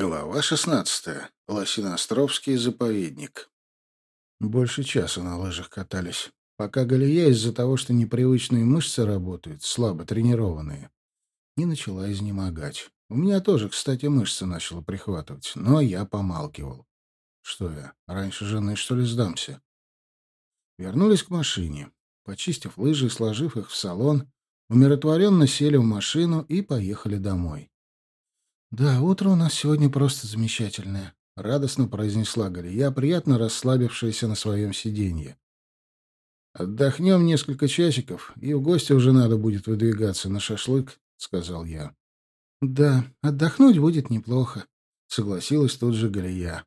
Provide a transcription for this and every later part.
Глава 16. Лосиноостровский заповедник. Больше часа на лыжах катались. Пока Галия из-за того, что непривычные мышцы работают, слабо тренированные, не начала изнемогать. У меня тоже, кстати, мышцы начала прихватывать, но я помалкивал. Что я, раньше жены, что ли, сдамся? Вернулись к машине. Почистив лыжи и сложив их в салон, умиротворенно сели в машину и поехали домой. «Да, утро у нас сегодня просто замечательное», — радостно произнесла Галия, приятно расслабившаяся на своем сиденье. «Отдохнем несколько часиков, и у гостя уже надо будет выдвигаться на шашлык», — сказал я. «Да, отдохнуть будет неплохо», — согласилась тут же Галия.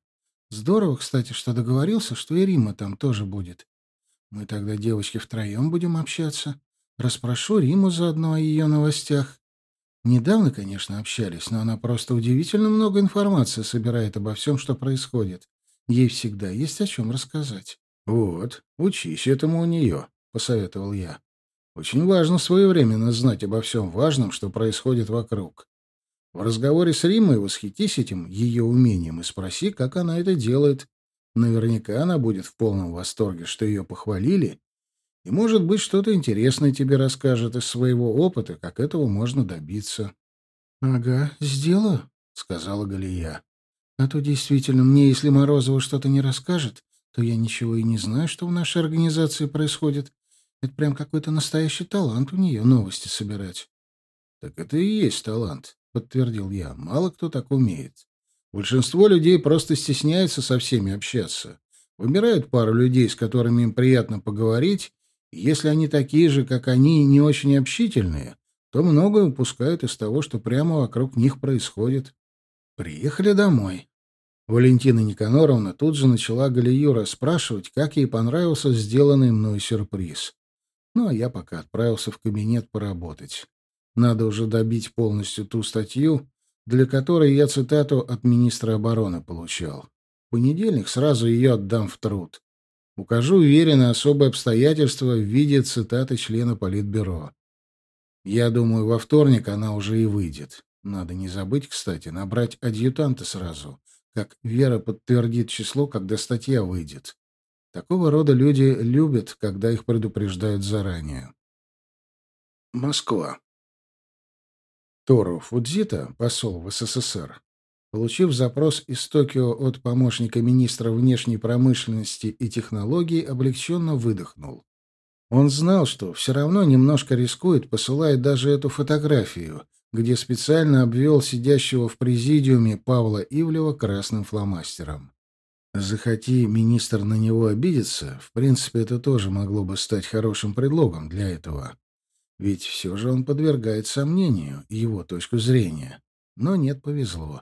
«Здорово, кстати, что договорился, что и Рима там тоже будет. Мы тогда, девочки, втроем будем общаться. Распрошу Риму заодно о ее новостях. Недавно, конечно, общались, но она просто удивительно много информации собирает обо всем, что происходит. Ей всегда есть о чем рассказать. — Вот, учись этому у нее, — посоветовал я. — Очень важно своевременно знать обо всем важном, что происходит вокруг. В разговоре с Римой восхитись этим ее умением и спроси, как она это делает. Наверняка она будет в полном восторге, что ее похвалили и, может быть, что-то интересное тебе расскажет из своего опыта, как этого можно добиться. — Ага, сделаю, — сказала Галия. — А то действительно мне, если Морозова что-то не расскажет, то я ничего и не знаю, что в нашей организации происходит. Это прям какой-то настоящий талант у нее новости собирать. — Так это и есть талант, — подтвердил я. Мало кто так умеет. Большинство людей просто стесняется со всеми общаться. Выбирают пару людей, с которыми им приятно поговорить, если они такие же, как они, не очень общительные, то многое упускают из того, что прямо вокруг них происходит. Приехали домой. Валентина Никаноровна тут же начала Галию расспрашивать, как ей понравился сделанный мной сюрприз. Ну, а я пока отправился в кабинет поработать. Надо уже добить полностью ту статью, для которой я цитату от министра обороны получал. В понедельник сразу ее отдам в труд. Укажу уверенно особые обстоятельства в виде цитаты члена Политбюро. Я думаю, во вторник она уже и выйдет. Надо не забыть, кстати, набрать адъютанта сразу, как Вера подтвердит число, когда статья выйдет. Такого рода люди любят, когда их предупреждают заранее. Москва. Тору Фудзита, посол в СССР, Получив запрос из Токио от помощника министра внешней промышленности и технологий, облегченно выдохнул. Он знал, что все равно немножко рискует, посылая даже эту фотографию, где специально обвел сидящего в президиуме Павла Ивлева красным фломастером. Захоти министр на него обидеться, в принципе, это тоже могло бы стать хорошим предлогом для этого. Ведь все же он подвергает сомнению его точку зрения. Но нет, повезло.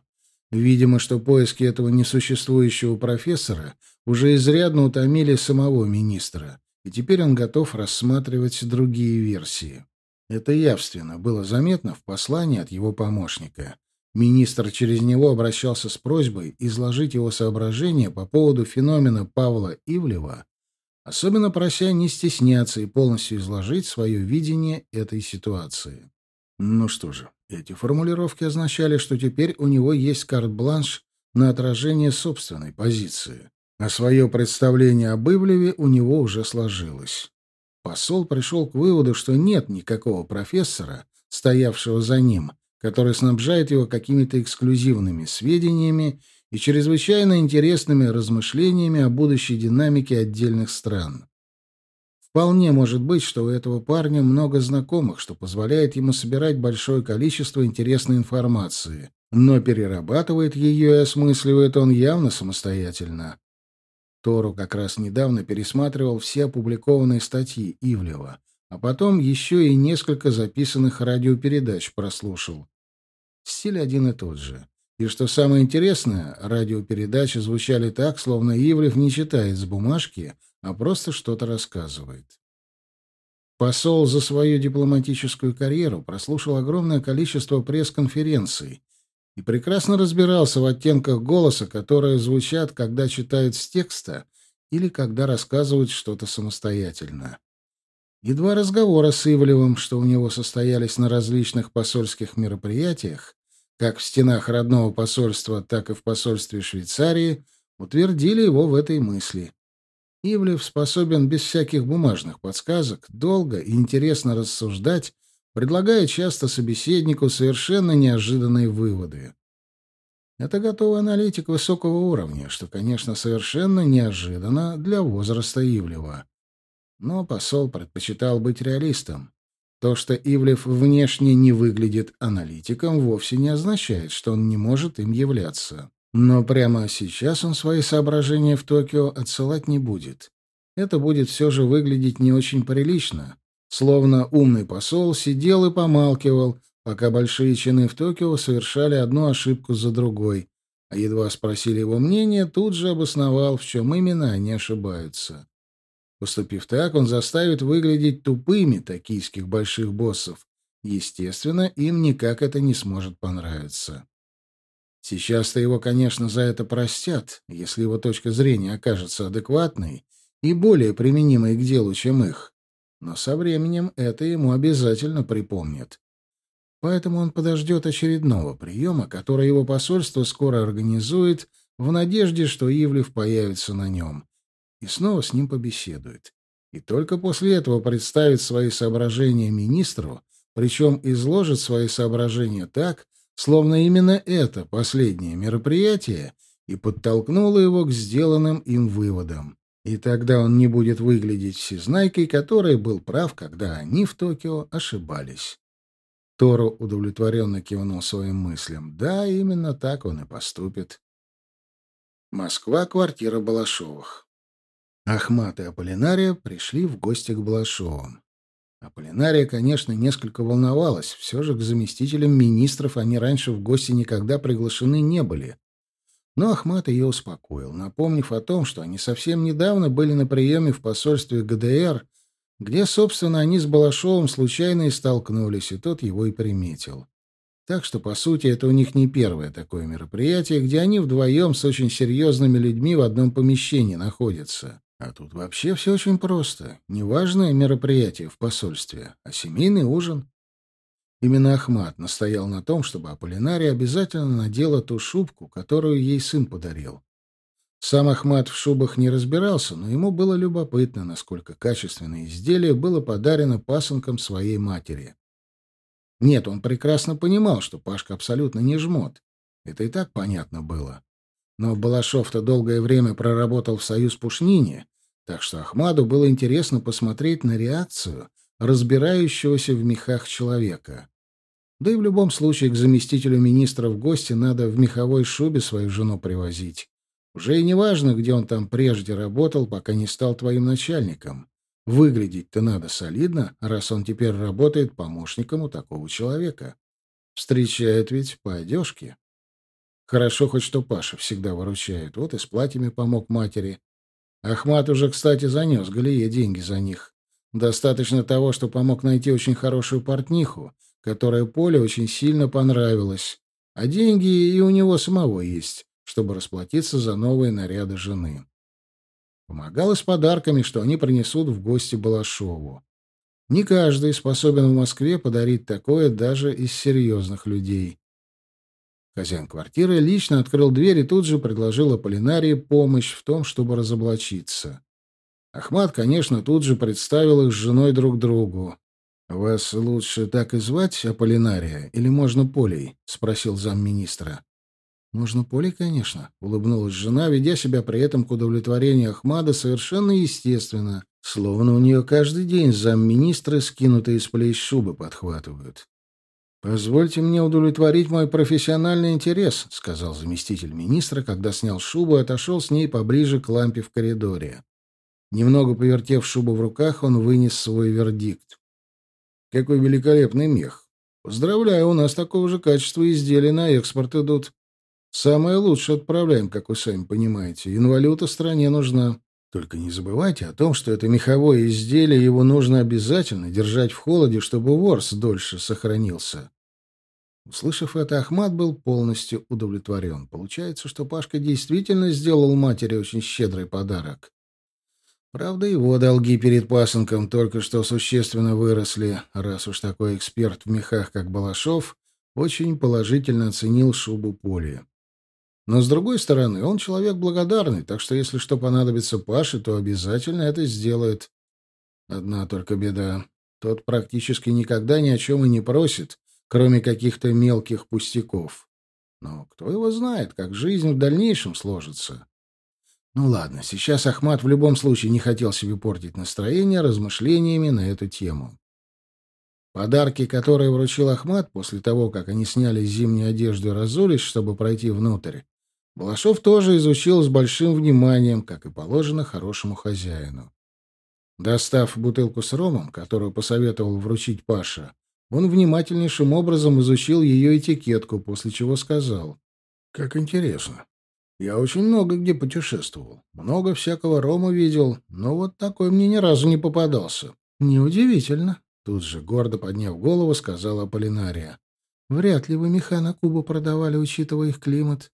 Видимо, что поиски этого несуществующего профессора уже изрядно утомили самого министра, и теперь он готов рассматривать другие версии. Это явственно было заметно в послании от его помощника. Министр через него обращался с просьбой изложить его соображения по поводу феномена Павла Ивлева, особенно прося не стесняться и полностью изложить свое видение этой ситуации. Ну что же, эти формулировки означали, что теперь у него есть карт-бланш на отражение собственной позиции, а свое представление об Ивлеве у него уже сложилось. Посол пришел к выводу, что нет никакого профессора, стоявшего за ним, который снабжает его какими-то эксклюзивными сведениями и чрезвычайно интересными размышлениями о будущей динамике отдельных стран. Вполне может быть, что у этого парня много знакомых, что позволяет ему собирать большое количество интересной информации, но перерабатывает ее и осмысливает он явно самостоятельно. Тору как раз недавно пересматривал все опубликованные статьи Ивлева, а потом еще и несколько записанных радиопередач прослушал. Стиль один и тот же. И что самое интересное, радиопередачи звучали так, словно Ивлев не читает с бумажки, а просто что-то рассказывает. Посол за свою дипломатическую карьеру прослушал огромное количество пресс-конференций и прекрасно разбирался в оттенках голоса, которые звучат, когда читают с текста или когда рассказывают что-то самостоятельно. И два разговора с Ивлевым, что у него состоялись на различных посольских мероприятиях, как в стенах родного посольства, так и в посольстве Швейцарии, утвердили его в этой мысли. Ивлев способен без всяких бумажных подсказок долго и интересно рассуждать, предлагая часто собеседнику совершенно неожиданные выводы. Это готовый аналитик высокого уровня, что, конечно, совершенно неожиданно для возраста Ивлева. Но посол предпочитал быть реалистом. То, что Ивлев внешне не выглядит аналитиком, вовсе не означает, что он не может им являться. Но прямо сейчас он свои соображения в Токио отсылать не будет. Это будет все же выглядеть не очень прилично. Словно умный посол сидел и помалкивал, пока большие чины в Токио совершали одну ошибку за другой, а едва спросили его мнение, тут же обосновал, в чем именно они ошибаются. Поступив так, он заставит выглядеть тупыми токийских больших боссов. Естественно, им никак это не сможет понравиться. Сейчас-то его, конечно, за это простят, если его точка зрения окажется адекватной и более применимой к делу, чем их. Но со временем это ему обязательно припомнят. Поэтому он подождет очередного приема, который его посольство скоро организует, в надежде, что Ивлев появится на нем и снова с ним побеседует. И только после этого представит свои соображения министру, причем изложит свои соображения так, словно именно это последнее мероприятие и подтолкнуло его к сделанным им выводам. И тогда он не будет выглядеть всезнайкой, который был прав, когда они в Токио ошибались. Торо удовлетворенно кивнул своим мыслям. Да, именно так он и поступит. Москва, квартира Балашовых. Ахмат и Аполлинария пришли в гости к Балашовым. Аполлинария, конечно, несколько волновалась. Все же к заместителям министров они раньше в гости никогда приглашены не были. Но Ахмат ее успокоил, напомнив о том, что они совсем недавно были на приеме в посольстве ГДР, где, собственно, они с Балашовым случайно и столкнулись, и тот его и приметил. Так что, по сути, это у них не первое такое мероприятие, где они вдвоем с очень серьезными людьми в одном помещении находятся. А тут вообще все очень просто. Неважное мероприятие в посольстве, а семейный ужин. Именно Ахмат настоял на том, чтобы Аполлинария обязательно надела ту шубку, которую ей сын подарил. Сам Ахмат в шубах не разбирался, но ему было любопытно, насколько качественное изделие было подарено пасынкам своей матери. Нет, он прекрасно понимал, что Пашка абсолютно не жмот. Это и так понятно было. Но Балашов-то долгое время проработал в «Союз Пушнине», так что Ахмаду было интересно посмотреть на реакцию разбирающегося в мехах человека. Да и в любом случае к заместителю министра в гости надо в меховой шубе свою жену привозить. Уже и не важно, где он там прежде работал, пока не стал твоим начальником. Выглядеть-то надо солидно, раз он теперь работает помощником у такого человека. Встречает ведь по одежке. Хорошо хоть что Паша всегда выручает. Вот и с платьями помог матери. Ахмат уже, кстати, занес Галие деньги за них. Достаточно того, что помог найти очень хорошую портниху, которая Поле очень сильно понравилась. А деньги и у него самого есть, чтобы расплатиться за новые наряды жены. Помогал и с подарками, что они принесут в гости Балашову. Не каждый способен в Москве подарить такое даже из серьезных людей. Хозяин квартиры лично открыл дверь и тут же предложил Аполлинарии помощь в том, чтобы разоблачиться. Ахмат, конечно, тут же представил их с женой друг другу. «Вас лучше так и звать, Аполлинария, или можно Полей?» — спросил замминистра. «Можно Полей, конечно», — улыбнулась жена, ведя себя при этом к удовлетворению Ахмада совершенно естественно, словно у нее каждый день замминистры, скинутые с плеч шубы, подхватывают. «Позвольте мне удовлетворить мой профессиональный интерес», — сказал заместитель министра, когда снял шубу и отошел с ней поближе к лампе в коридоре. Немного повертев шубу в руках, он вынес свой вердикт. «Какой великолепный мех! Поздравляю, у нас такого же качества изделия на экспорт идут. Самое лучшее отправляем, как вы сами понимаете. Инвалюта стране нужна. Только не забывайте о том, что это меховое изделие, его нужно обязательно держать в холоде, чтобы ворс дольше сохранился. Услышав это, Ахмат был полностью удовлетворен. Получается, что Пашка действительно сделал матери очень щедрый подарок. Правда, его долги перед пасынком только что существенно выросли, раз уж такой эксперт в мехах, как Балашов, очень положительно оценил шубу Поли. Но, с другой стороны, он человек благодарный, так что если что понадобится Паше, то обязательно это сделает. Одна только беда. Тот практически никогда ни о чем и не просит, кроме каких-то мелких пустяков. Но кто его знает, как жизнь в дальнейшем сложится. Ну ладно, сейчас Ахмат в любом случае не хотел себе портить настроение размышлениями на эту тему. Подарки, которые вручил Ахмат после того, как они сняли зимнюю одежду и разулись, чтобы пройти внутрь, Балашов тоже изучил с большим вниманием, как и положено хорошему хозяину. Достав бутылку с ромом, которую посоветовал вручить Паша, он внимательнейшим образом изучил ее этикетку, после чего сказал. «Как интересно. Я очень много где путешествовал. Много всякого рома видел, но вот такой мне ни разу не попадался. Неудивительно». Тут же, гордо подняв голову, сказала Полинария. «Вряд ли вы меха на Кубу продавали, учитывая их климат.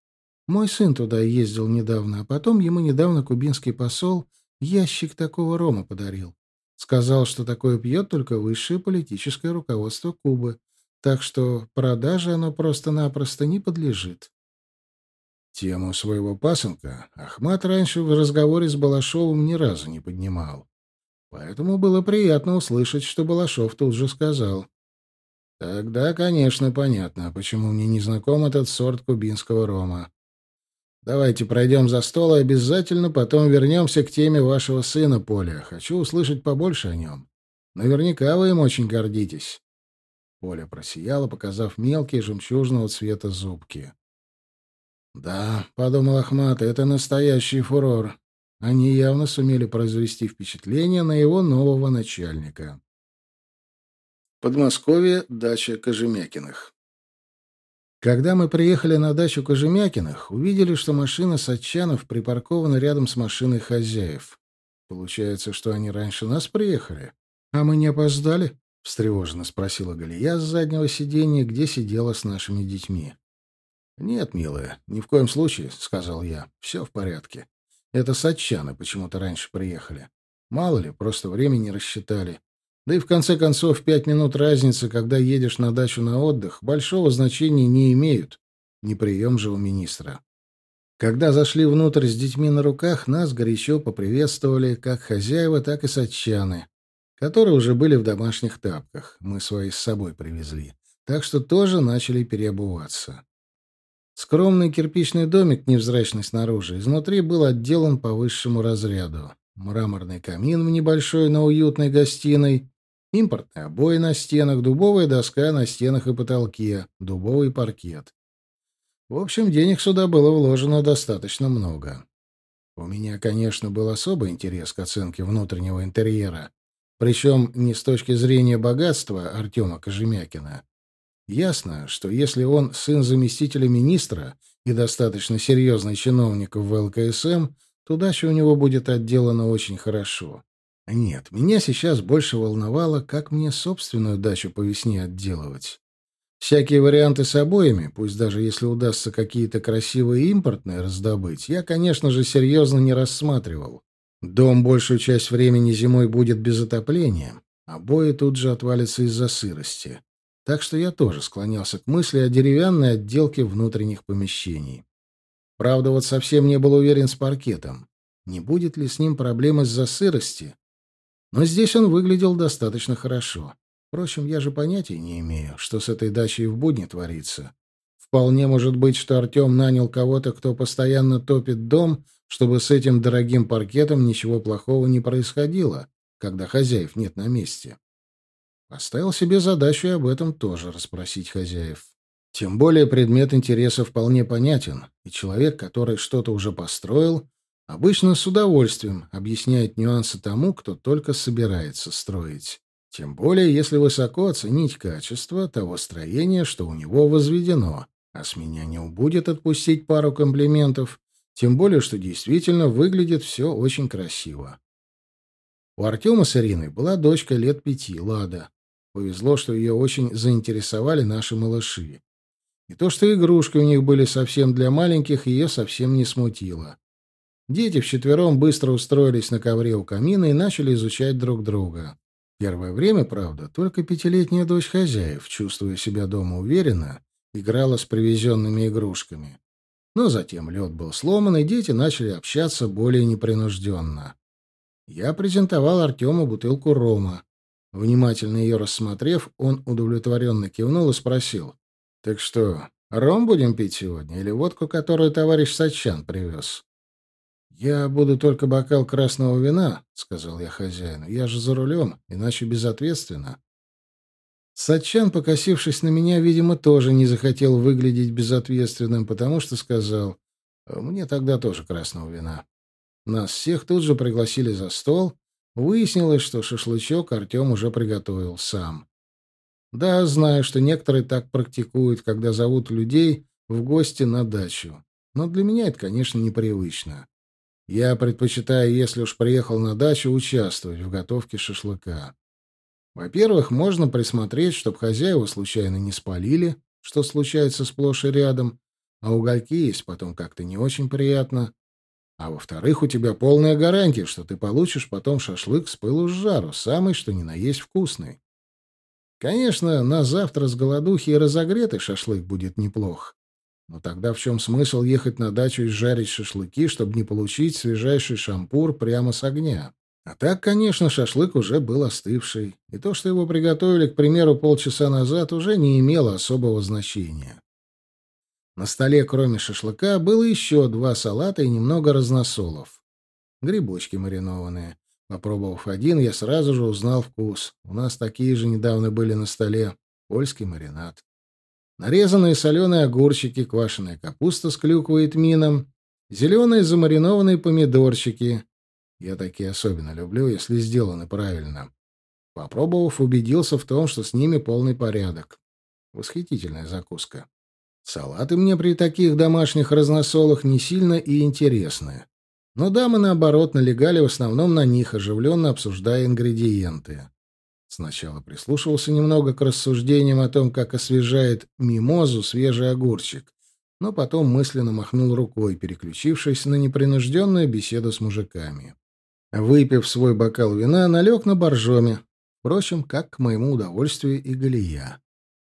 Мой сын туда ездил недавно, а потом ему недавно кубинский посол Ящик такого рома подарил. Сказал, что такое пьет только высшее политическое руководство Кубы, так что продаже оно просто-напросто не подлежит. Тему своего пасынка Ахмат раньше в разговоре с Балашовым ни разу не поднимал. Поэтому было приятно услышать, что Балашов тут же сказал. «Тогда, конечно, понятно, почему мне не знаком этот сорт кубинского рома. Давайте пройдем за стол и обязательно потом вернемся к теме вашего сына, Поля. Хочу услышать побольше о нем. Наверняка вы им очень гордитесь. Поля просияла, показав мелкие жемчужного цвета зубки. «Да», — подумал Ахмат, — «это настоящий фурор. Они явно сумели произвести впечатление на его нового начальника». Подмосковье, дача Кожемякиных. Когда мы приехали на дачу Кожемякиных, увидели, что машина Сатчанов припаркована рядом с машиной хозяев. Получается, что они раньше нас приехали? А мы не опоздали? — встревоженно спросила Галия с заднего сиденья, где сидела с нашими детьми. «Нет, милая, ни в коем случае», — сказал я. «Все в порядке. Это сатчаны почему-то раньше приехали. Мало ли, просто время не рассчитали. Да и в конце концов, пять минут разницы, когда едешь на дачу на отдых, большого значения не имеют. Не прием же у министра. Когда зашли внутрь с детьми на руках, нас горячо поприветствовали как хозяева, так и садчаны, которые уже были в домашних тапках. Мы свои с собой привезли. Так что тоже начали переобуваться. Скромный кирпичный домик, невзрачный снаружи, изнутри был отделан по высшему разряду. Мраморный камин в небольшой, но уютной гостиной, Импортные обои на стенах, дубовая доска на стенах и потолке, дубовый паркет. В общем, денег сюда было вложено достаточно много. У меня, конечно, был особый интерес к оценке внутреннего интерьера, причем не с точки зрения богатства Артема Кожемякина. Ясно, что если он сын заместителя министра и достаточно серьезный чиновник в ЛКСМ, то дача у него будет отделана очень хорошо. Нет, меня сейчас больше волновало, как мне собственную дачу по весне отделывать. Всякие варианты с обоями, пусть даже если удастся какие-то красивые импортные раздобыть, я, конечно же, серьезно не рассматривал. Дом большую часть времени зимой будет без отопления, обои тут же отвалятся из-за сырости. Так что я тоже склонялся к мысли о деревянной отделке внутренних помещений. Правда, вот совсем не был уверен с паркетом. Не будет ли с ним проблем из-за сырости? Но здесь он выглядел достаточно хорошо. Впрочем, я же понятия не имею, что с этой дачей в будни творится. Вполне может быть, что Артем нанял кого-то, кто постоянно топит дом, чтобы с этим дорогим паркетом ничего плохого не происходило, когда хозяев нет на месте. Поставил себе задачу и об этом тоже расспросить хозяев. Тем более предмет интереса вполне понятен, и человек, который что-то уже построил, Обычно с удовольствием объясняет нюансы тому, кто только собирается строить. Тем более, если высоко оценить качество того строения, что у него возведено. А с меня не убудет отпустить пару комплиментов, тем более, что действительно выглядит все очень красиво. У Артема с Ириной была дочка лет пяти, Лада. Повезло, что ее очень заинтересовали наши малыши. И то, что игрушки у них были совсем для маленьких, ее совсем не смутило. Дети вчетвером быстро устроились на ковре у камина и начали изучать друг друга. Первое время, правда, только пятилетняя дочь хозяев, чувствуя себя дома уверенно, играла с привезенными игрушками. Но затем лед был сломан, и дети начали общаться более непринужденно. Я презентовал Артему бутылку рома. Внимательно ее рассмотрев, он удовлетворенно кивнул и спросил. «Так что, ром будем пить сегодня или водку, которую товарищ Сачан привез?» «Я буду только бокал красного вина», — сказал я хозяину. «Я же за рулем, иначе безответственно». Сачан, покосившись на меня, видимо, тоже не захотел выглядеть безответственным, потому что сказал, «Мне тогда тоже красного вина». Нас всех тут же пригласили за стол. Выяснилось, что шашлычок Артем уже приготовил сам. Да, знаю, что некоторые так практикуют, когда зовут людей в гости на дачу. Но для меня это, конечно, непривычно. Я предпочитаю, если уж приехал на дачу, участвовать в готовке шашлыка. Во-первых, можно присмотреть, чтобы хозяева случайно не спалили, что случается сплошь и рядом, а угольки есть потом как-то не очень приятно. А во-вторых, у тебя полная гарантия, что ты получишь потом шашлык с пылу с жару, самый что ни на есть вкусный. Конечно, на завтра с голодухи и разогретый шашлык будет неплох. Но тогда в чем смысл ехать на дачу и жарить шашлыки, чтобы не получить свежайший шампур прямо с огня? А так, конечно, шашлык уже был остывший, и то, что его приготовили, к примеру, полчаса назад, уже не имело особого значения. На столе, кроме шашлыка, было еще два салата и немного разносолов. Грибочки маринованные. Попробовав один, я сразу же узнал вкус. У нас такие же недавно были на столе. Польский маринад. Нарезанные соленые огурчики, квашеная капуста с клюквой и тмином, зеленые замаринованные помидорчики, я такие особенно люблю, если сделаны правильно. Попробовав, убедился в том, что с ними полный порядок. Восхитительная закуска. Салаты мне при таких домашних разносолах не сильно и интересны. Но дамы, наоборот, налегали в основном на них, оживленно обсуждая ингредиенты. Сначала прислушивался немного к рассуждениям о том, как освежает мимозу свежий огурчик, но потом мысленно махнул рукой, переключившись на непринужденную беседу с мужиками. Выпив свой бокал вина, налег на боржоме. Впрочем, как к моему удовольствию и Галия.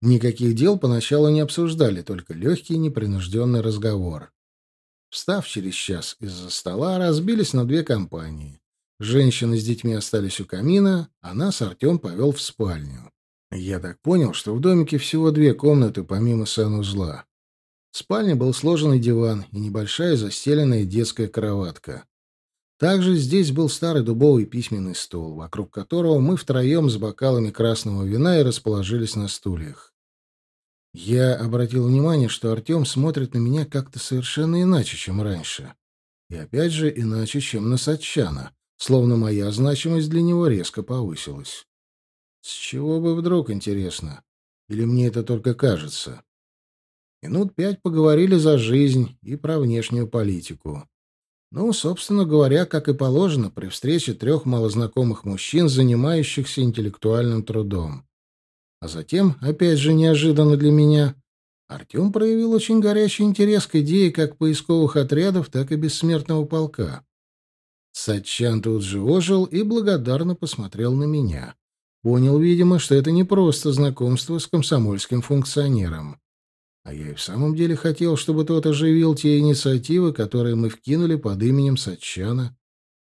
Никаких дел поначалу не обсуждали, только легкий непринужденный разговор. Встав через час из-за стола, разбились на две компании. Женщины с детьми остались у камина, а нас Артем повел в спальню. Я так понял, что в домике всего две комнаты, помимо санузла. В спальне был сложенный диван и небольшая застеленная детская кроватка. Также здесь был старый дубовый письменный стол, вокруг которого мы втроем с бокалами красного вина и расположились на стульях. Я обратил внимание, что Артем смотрит на меня как-то совершенно иначе, чем раньше. И опять же иначе, чем на Сатчана, словно моя значимость для него резко повысилась. С чего бы вдруг, интересно? Или мне это только кажется? Минут пять поговорили за жизнь и про внешнюю политику. Ну, собственно говоря, как и положено при встрече трех малознакомых мужчин, занимающихся интеллектуальным трудом. А затем, опять же неожиданно для меня, Артем проявил очень горячий интерес к идее как поисковых отрядов, так и бессмертного полка. Сатчан тут же ожил и благодарно посмотрел на меня. Понял, видимо, что это не просто знакомство с комсомольским функционером. А я и в самом деле хотел, чтобы тот оживил те инициативы, которые мы вкинули под именем Сатчана.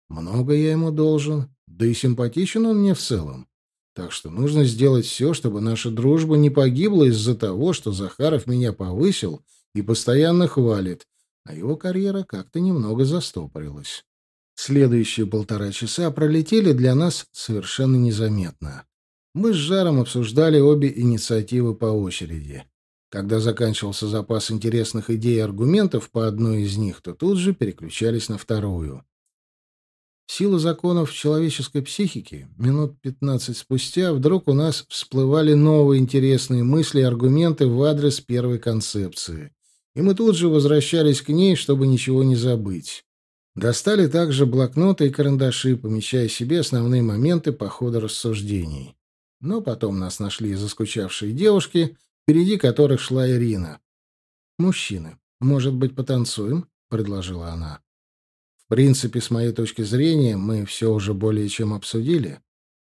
Много я ему должен, да и симпатичен он мне в целом. Так что нужно сделать все, чтобы наша дружба не погибла из-за того, что Захаров меня повысил и постоянно хвалит, а его карьера как-то немного застопорилась. Следующие полтора часа пролетели для нас совершенно незаметно. Мы с Жаром обсуждали обе инициативы по очереди. Когда заканчивался запас интересных идей и аргументов по одной из них, то тут же переключались на вторую. В силу законов человеческой психики, минут пятнадцать спустя вдруг у нас всплывали новые интересные мысли и аргументы в адрес первой концепции. И мы тут же возвращались к ней, чтобы ничего не забыть. Достали также блокноты и карандаши, помещая себе основные моменты по ходу рассуждений. Но потом нас нашли заскучавшие девушки, впереди которых шла Ирина. «Мужчины, может быть, потанцуем?» — предложила она. В принципе, с моей точки зрения, мы все уже более чем обсудили.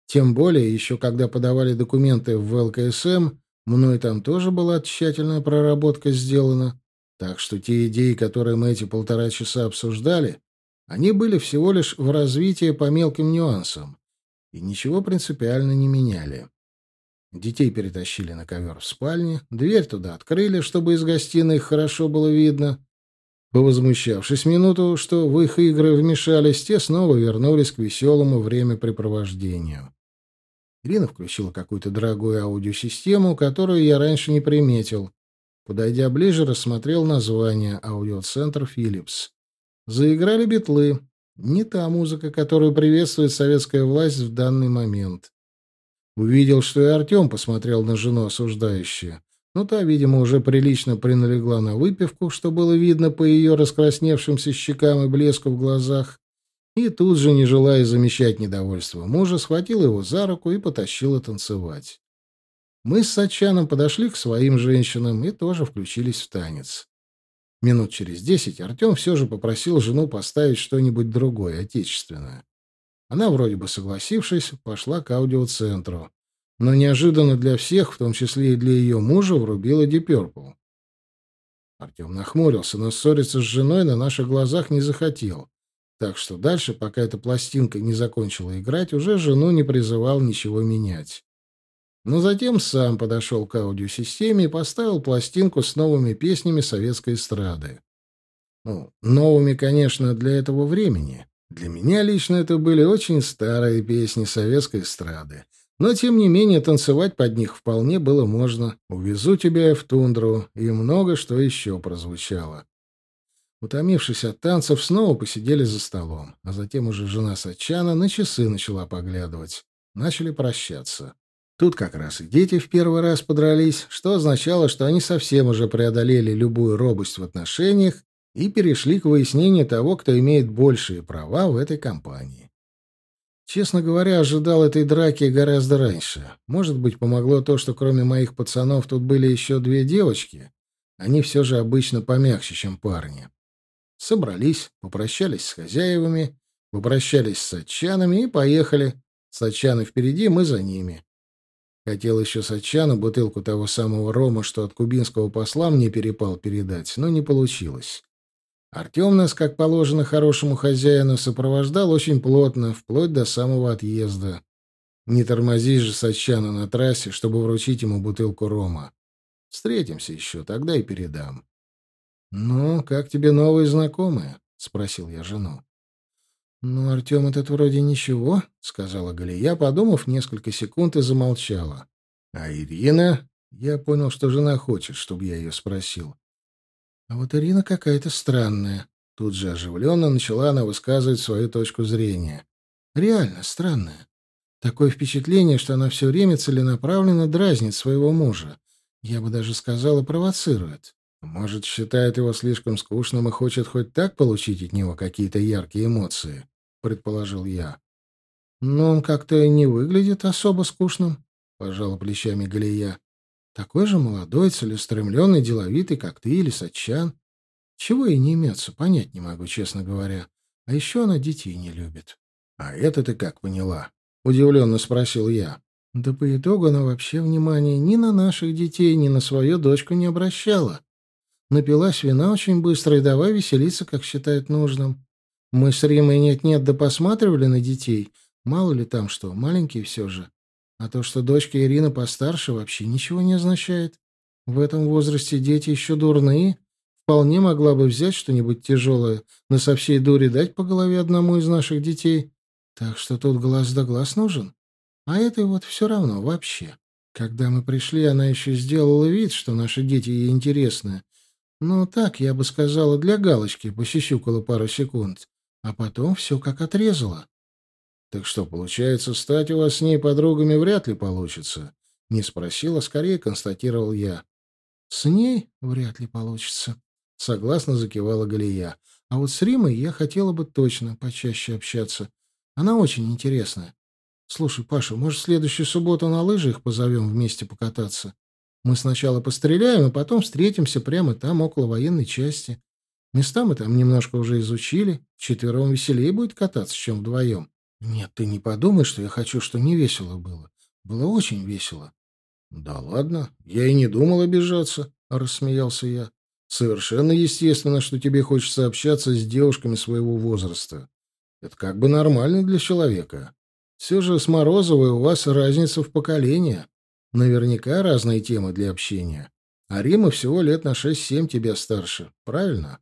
Тем более, еще когда подавали документы в ЛКСМ, Мной там тоже была тщательная проработка сделана, так что те идеи, которые мы эти полтора часа обсуждали, они были всего лишь в развитии по мелким нюансам и ничего принципиально не меняли. Детей перетащили на ковер в спальне, дверь туда открыли, чтобы из гостиной их хорошо было видно. Повозмущавшись минуту, что в их игры вмешались, те снова вернулись к веселому времяпрепровождению. Ирина включила какую-то дорогую аудиосистему, которую я раньше не приметил. Подойдя ближе, рассмотрел название «Аудиоцентр Philips. Заиграли битлы. Не та музыка, которую приветствует советская власть в данный момент. Увидел, что и Артем посмотрел на жену осуждающе. Но та, видимо, уже прилично приналегла на выпивку, что было видно по ее раскрасневшимся щекам и блеску в глазах, и тут же, не желая замещать недовольство мужа, схватил его за руку и потащила танцевать. Мы с Сачаном подошли к своим женщинам и тоже включились в танец. Минут через десять Артем все же попросил жену поставить что-нибудь другое, отечественное. Она, вроде бы согласившись, пошла к аудиоцентру. Но неожиданно для всех, в том числе и для ее мужа, врубила Диперпл. Артем нахмурился, но ссориться с женой на наших глазах не захотел. Так что дальше, пока эта пластинка не закончила играть, уже жену не призывал ничего менять. Но затем сам подошел к аудиосистеме и поставил пластинку с новыми песнями советской эстрады. Ну, новыми, конечно, для этого времени. Для меня лично это были очень старые песни советской эстрады. Но, тем не менее, танцевать под них вполне было можно. «Увезу тебя в тундру» и много что еще прозвучало. Утомившись от танцев, снова посидели за столом, а затем уже жена Сачана на часы начала поглядывать. Начали прощаться. Тут как раз и дети в первый раз подрались, что означало, что они совсем уже преодолели любую робость в отношениях и перешли к выяснению того, кто имеет большие права в этой компании. Честно говоря, ожидал этой драки гораздо раньше. Может быть, помогло то, что кроме моих пацанов тут были еще две девочки. Они все же обычно помягче, чем парни. Собрались, попрощались с хозяевами, попрощались с отчанами и поехали. Сачаны впереди, мы за ними. Хотел еще Сачану бутылку того самого рома, что от кубинского посла мне перепал передать, но не получилось. Артем нас, как положено хорошему хозяину, сопровождал очень плотно, вплоть до самого отъезда. Не тормози же Сачану на трассе, чтобы вручить ему бутылку рома. Встретимся еще, тогда и передам. «Ну, как тебе новые знакомые?» — спросил я жену. «Ну, Артем этот вроде ничего», — сказала Галия, подумав несколько секунд и замолчала. «А Ирина?» Я понял, что жена хочет, чтобы я ее спросил. А вот Ирина какая-то странная. Тут же оживленно начала она высказывать свою точку зрения. Реально странная. Такое впечатление, что она все время целенаправленно дразнит своего мужа. Я бы даже сказала, провоцирует. Может, считает его слишком скучным и хочет хоть так получить от него какие-то яркие эмоции, предположил я. Но он как-то не выглядит особо скучным, пожала плечами Галия. Такой же молодой, целеустремленный, деловитый, как ты или Сачан. Чего ей не имется, понять не могу, честно говоря. А еще она детей не любит. — А это ты как поняла? — удивленно спросил я. Да по итогу она вообще внимания ни на наших детей, ни на свою дочку не обращала. Напилась вина очень быстро и давай веселиться, как считает нужным. Мы с Римой нет-нет да посматривали на детей. Мало ли там что, маленькие все же. А то, что дочка Ирина постарше, вообще ничего не означает. В этом возрасте дети еще дурные. Вполне могла бы взять что-нибудь тяжелое, но со всей дури дать по голове одному из наших детей. Так что тут глаз да глаз нужен. А этой вот все равно вообще. Когда мы пришли, она еще сделала вид, что наши дети ей интересны. Ну, так, я бы сказала, для галочки посищукала пару секунд. А потом все как отрезала. Так что, получается, стать у вас с ней подругами вряд ли получится? Не спросила, скорее констатировал я. С ней вряд ли получится. Согласно закивала Галия. А вот с Римой я хотела бы точно почаще общаться. Она очень интересная. Слушай, Паша, может, в следующую субботу на лыжи их позовем вместе покататься? Мы сначала постреляем, а потом встретимся прямо там, около военной части. Места мы там немножко уже изучили. Четвером веселее будет кататься, чем вдвоем. Нет, ты не подумай, что я хочу, что не весело было. Было очень весело. «Да ладно, я и не думал обижаться», — рассмеялся я. «Совершенно естественно, что тебе хочется общаться с девушками своего возраста. Это как бы нормально для человека. Все же с Морозовой у вас разница в поколениях. Наверняка разные темы для общения. А Рима всего лет на шесть-семь тебя старше, правильно?»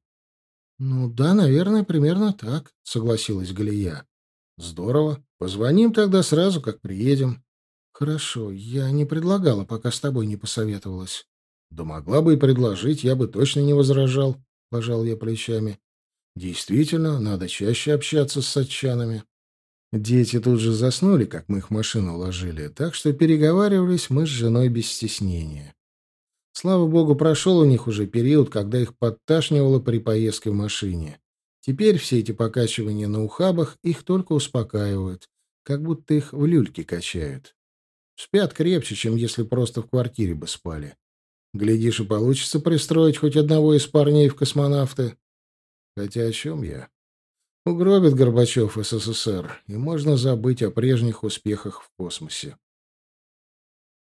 «Ну да, наверное, примерно так», — согласилась Галия. «Здорово. Позвоним тогда сразу, как приедем». «Хорошо. Я не предлагала, пока с тобой не посоветовалась». «Да могла бы и предложить, я бы точно не возражал», — пожал я плечами. «Действительно, надо чаще общаться с садчанами». Дети тут же заснули, как мы их машину уложили, так что переговаривались мы с женой без стеснения. Слава богу, прошел у них уже период, когда их подташнивало при поездке в машине. Теперь все эти покачивания на ухабах их только успокаивают, как будто их в люльке качают. Спят крепче, чем если просто в квартире бы спали. Глядишь, и получится пристроить хоть одного из парней в космонавты. Хотя о чем я? Угробит Горбачев СССР, и можно забыть о прежних успехах в космосе.